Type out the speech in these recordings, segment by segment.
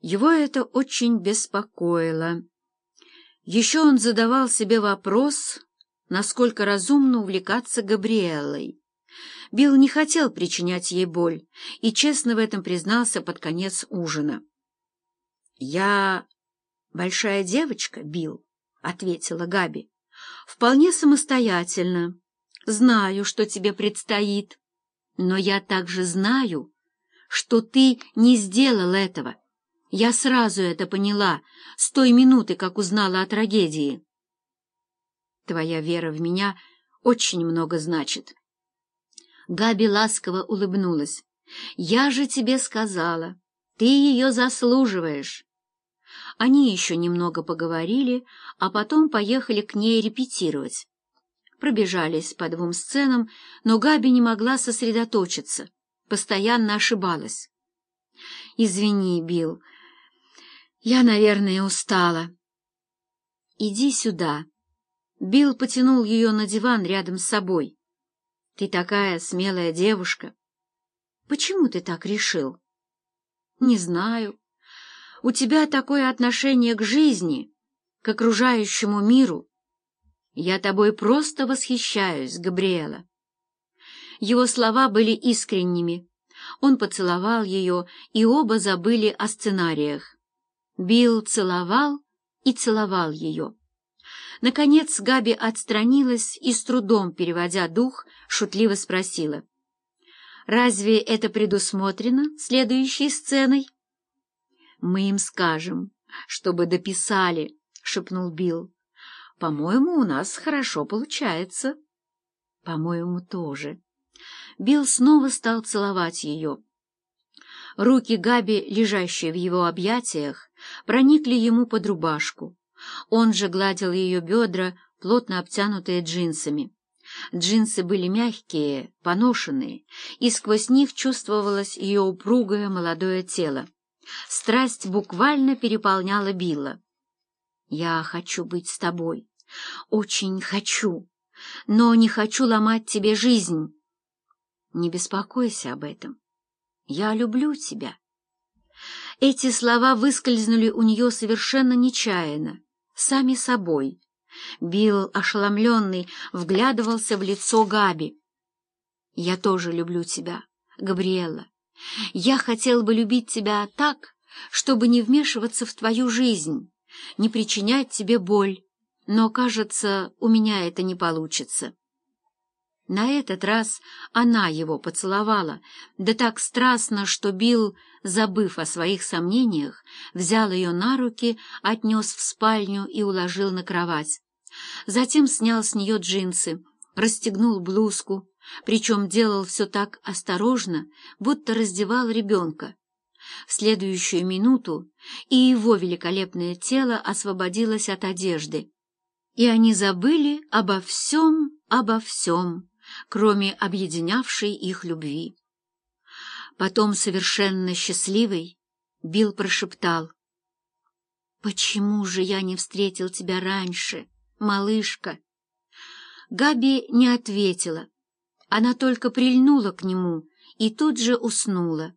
Его это очень беспокоило. Еще он задавал себе вопрос, насколько разумно увлекаться Габриэлой. Билл не хотел причинять ей боль и честно в этом признался под конец ужина. «Я большая девочка, Билл», — ответила Габи. «Вполне самостоятельно. Знаю, что тебе предстоит. Но я также знаю, что ты не сделал этого. Я сразу это поняла с той минуты, как узнала о трагедии. Твоя вера в меня очень много значит. Габи ласково улыбнулась. «Я же тебе сказала, ты ее заслуживаешь». Они еще немного поговорили, а потом поехали к ней репетировать. Пробежались по двум сценам, но Габи не могла сосредоточиться, постоянно ошибалась. «Извини, Билл, я, наверное, устала». «Иди сюда». Билл потянул ее на диван рядом с собой. «Ты такая смелая девушка». «Почему ты так решил?» «Не знаю. У тебя такое отношение к жизни, к окружающему миру. Я тобой просто восхищаюсь, Габриэла». Его слова были искренними. Он поцеловал ее, и оба забыли о сценариях. Билл целовал и целовал ее. Наконец Габи отстранилась и, с трудом переводя дух, шутливо спросила. «Разве это предусмотрено следующей сценой?» «Мы им скажем, чтобы дописали», — шепнул Билл. «По-моему, у нас хорошо получается». «По-моему, тоже». Билл снова стал целовать ее. Руки Габи, лежащие в его объятиях, проникли ему под рубашку. Он же гладил ее бедра, плотно обтянутые джинсами. Джинсы были мягкие, поношенные, и сквозь них чувствовалось ее упругое молодое тело. Страсть буквально переполняла Билла. «Я хочу быть с тобой. Очень хочу. Но не хочу ломать тебе жизнь. Не беспокойся об этом. Я люблю тебя». Эти слова выскользнули у нее совершенно нечаянно, сами собой. Билл, ошеломленный, вглядывался в лицо Габи. «Я тоже люблю тебя, Габриэла. Я хотел бы любить тебя так, чтобы не вмешиваться в твою жизнь, не причинять тебе боль, но, кажется, у меня это не получится». На этот раз она его поцеловала, да так страстно, что Билл, забыв о своих сомнениях, взял ее на руки, отнес в спальню и уложил на кровать. Затем снял с нее джинсы, расстегнул блузку, причем делал все так осторожно, будто раздевал ребенка. В следующую минуту и его великолепное тело освободилось от одежды, и они забыли обо всем, обо всем кроме объединявшей их любви. Потом, совершенно счастливый, Билл прошептал. «Почему же я не встретил тебя раньше, малышка?» Габи не ответила. Она только прильнула к нему и тут же уснула.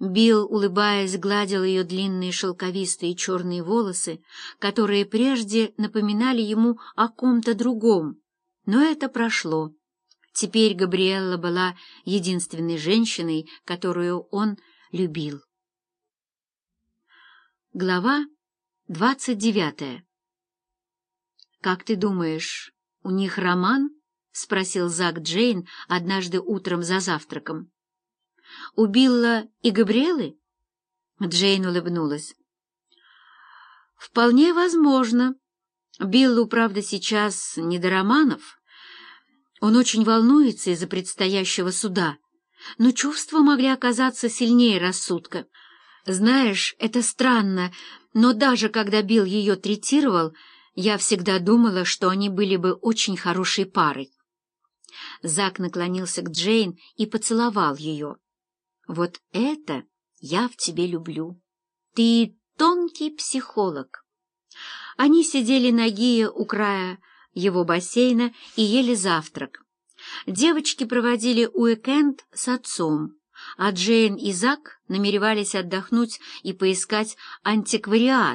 Билл, улыбаясь, гладил ее длинные шелковистые черные волосы, которые прежде напоминали ему о ком-то другом, но это прошло. Теперь Габриэлла была единственной женщиной, которую он любил. Глава двадцать девятая «Как ты думаешь, у них роман?» — спросил Зак Джейн однажды утром за завтраком. «У Билла и Габриэлы?» Джейн улыбнулась. «Вполне возможно. Биллу, правда, сейчас не до романов». Он очень волнуется из-за предстоящего суда, но чувства могли оказаться сильнее рассудка. Знаешь, это странно, но даже когда Билл ее третировал, я всегда думала, что они были бы очень хорошей парой. Зак наклонился к Джейн и поцеловал ее. «Вот это я в тебе люблю. Ты тонкий психолог». Они сидели на гие у края его бассейна и ели завтрак. Девочки проводили уикенд с отцом, а Джейн и Зак намеревались отдохнуть и поискать антиквариат,